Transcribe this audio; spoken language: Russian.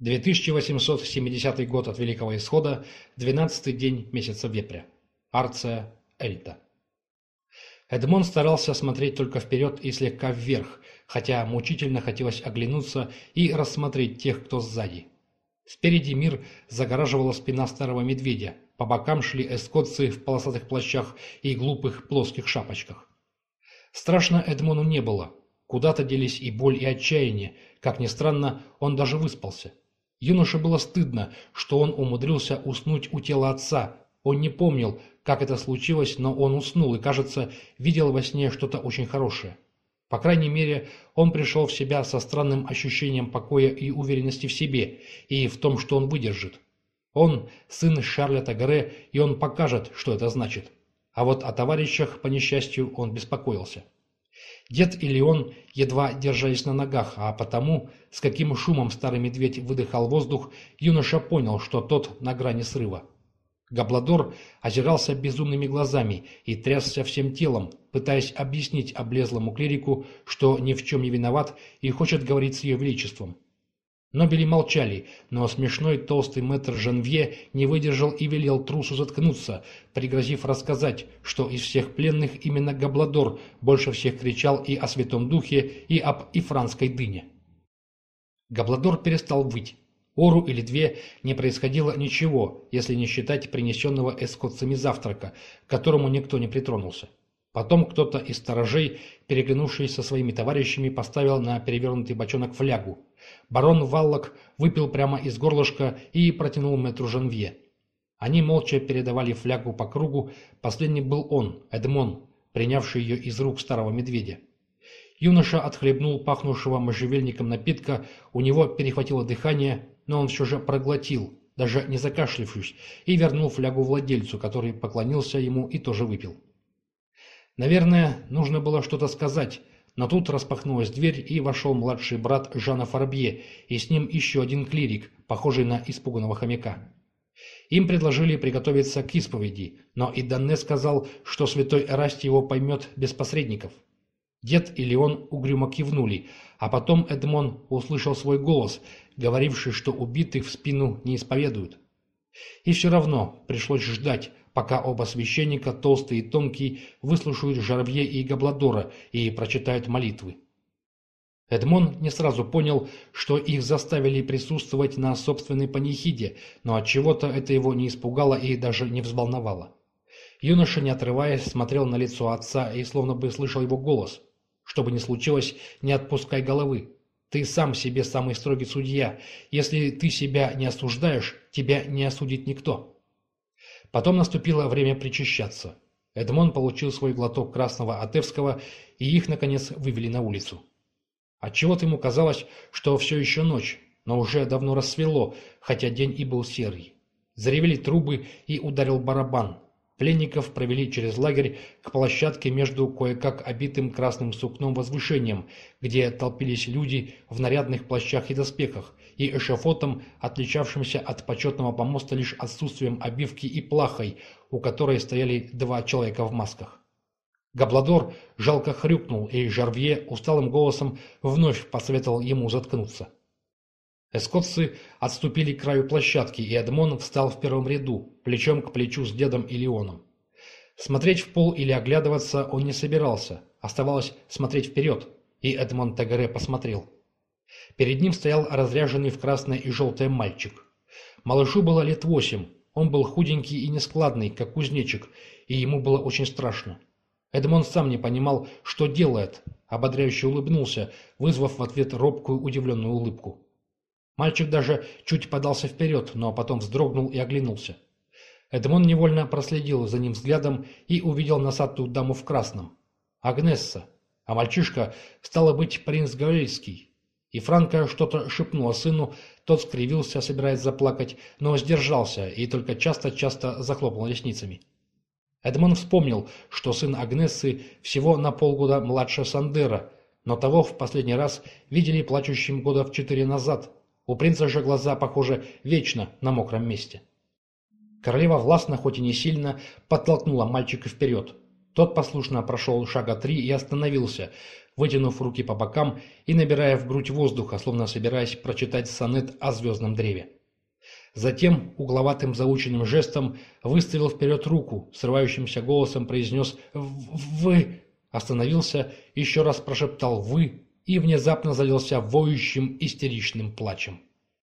2870 год от Великого Исхода, 12-й день месяца Вепря. Арция Эльта. Эдмон старался смотреть только вперед и слегка вверх, хотя мучительно хотелось оглянуться и рассмотреть тех, кто сзади. Спереди мир загораживала спина старого медведя, по бокам шли эскотцы в полосатых плащах и глупых плоских шапочках. Страшно Эдмону не было. Куда-то делись и боль, и отчаяние. Как ни странно, он даже выспался. Юноше было стыдно, что он умудрился уснуть у тела отца. Он не помнил, как это случилось, но он уснул и, кажется, видел во сне что-то очень хорошее. По крайней мере, он пришел в себя со странным ощущением покоя и уверенности в себе, и в том, что он выдержит. Он сын Шарля Тагаре, и он покажет, что это значит. А вот о товарищах, по несчастью, он беспокоился. Дед и Леон едва держались на ногах, а потому, с каким шумом старый медведь выдыхал воздух, юноша понял, что тот на грани срыва. Габладор озирался безумными глазами и трясся всем телом, пытаясь объяснить облезлому клирику, что ни в чем не виноват и хочет говорить с ее величеством. Нобели молчали, но смешной толстый мэтр Жанвье не выдержал и велел трусу заткнуться, пригрозив рассказать, что из всех пленных именно Габладор больше всех кричал и о Святом Духе, и об ифранской дыне. Габладор перестал выть. Ору или две не происходило ничего, если не считать принесенного эскотцами завтрака, к которому никто не притронулся. Потом кто-то из сторожей, переглянувшись со своими товарищами, поставил на перевернутый бочонок флягу. Барон Валлок выпил прямо из горлышка и протянул мэтру Жанвье. Они молча передавали флягу по кругу, последний был он, Эдмон, принявший ее из рук старого медведя. Юноша отхлебнул пахнувшего можжевельником напитка, у него перехватило дыхание, но он все же проглотил, даже не закашлившись, и вернул флягу владельцу, который поклонился ему и тоже выпил. Наверное, нужно было что-то сказать, но тут распахнулась дверь, и вошел младший брат Жана Фарбье, и с ним еще один клирик, похожий на испуганного хомяка. Им предложили приготовиться к исповеди, но и Данне сказал, что святой Эрасти его поймет без посредников. Дед и Леон угрюмо кивнули, а потом Эдмон услышал свой голос, говоривший, что убитых в спину не исповедуют. И все равно пришлось ждать, пока оба священника, толстый и тонкий, выслушают Жарвье и Габладора и прочитают молитвы. Эдмон не сразу понял, что их заставили присутствовать на собственной панихиде, но от чего то это его не испугало и даже не взволновало. Юноша, не отрываясь, смотрел на лицо отца и словно бы слышал его голос. «Что бы ни случилось, не отпускай головы. Ты сам себе самый строгий судья. Если ты себя не осуждаешь, тебя не осудит никто». Потом наступило время причащаться. Эдмон получил свой глоток красного Атевского, и их, наконец, вывели на улицу. Отчего-то ему казалось, что все еще ночь, но уже давно рассвело, хотя день и был серый. Заревели трубы и ударил барабан. Пленников провели через лагерь к площадке между кое-как обитым красным сукном возвышением, где толпились люди в нарядных плащах и доспехах, и эшафотом, отличавшимся от почетного помоста лишь отсутствием обивки и плахой, у которой стояли два человека в масках. Габладор жалко хрюкнул, и Жарвье усталым голосом вновь посоветовал ему заткнуться. Эскотцы отступили к краю площадки, и Эдмон встал в первом ряду, плечом к плечу с дедом и Леоном. Смотреть в пол или оглядываться он не собирался, оставалось смотреть вперед, и Эдмон Тагаре посмотрел. Перед ним стоял разряженный в красное и желтое мальчик. Малышу было лет восемь, он был худенький и нескладный, как кузнечик, и ему было очень страшно. Эдмон сам не понимал, что делает, ободряюще улыбнулся, вызвав в ответ робкую удивленную улыбку. Мальчик даже чуть подался вперед, но потом вздрогнул и оглянулся. Эдмон невольно проследил за ним взглядом и увидел носатую даму в красном. Агнесса. А мальчишка, стало быть, принц Галильский. И Франко что-то шепнула сыну, тот скривился, собираясь заплакать, но сдержался и только часто-часто захлопал ресницами. Эдмон вспомнил, что сын Агнессы всего на полгода младше Сандера, но того в последний раз видели плачущим года в четыре назад, у принца же глаза, похоже, вечно на мокром месте. Королева властно, хоть и не сильно, подтолкнула мальчика вперед. Тот послушно прошел шага три и остановился, вытянув руки по бокам и набирая в грудь воздуха, словно собираясь прочитать сонет о звездном древе. Затем угловатым заученным жестом выставил вперед руку, срывающимся голосом произнес «Вы...» Остановился, еще раз прошептал «Вы...» и внезапно залился воющим истеричным плачем.